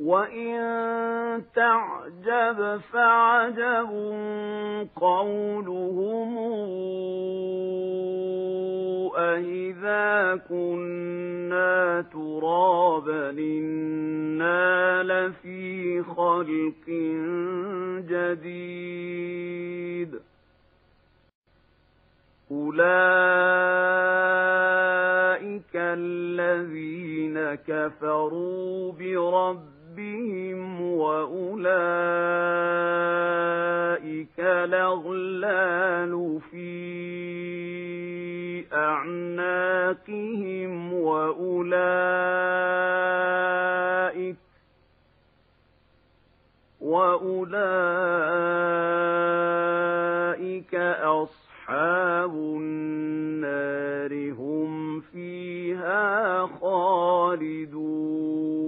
وَإِن تَعْجَبْ فَعَجَبٌ قَوْلُهُمْ أَإِذَا كُنَّا تُرَابًا إِنَّا لَفِي خَلْقٍ جَدِيدٍ أُولَئِكَ الَّذِينَ كَفَرُوا بِرَبِّهِمْ رَبِّهِمْ وَأُولَئِكَ الْأَغْلَالُ فِي أَعْنَاقِهِمْ وَأُولَئِكَ وَأُولَئِكَ أَصْحَابُ النَّارِ هُمْ فِيهَا خَالِدُونَ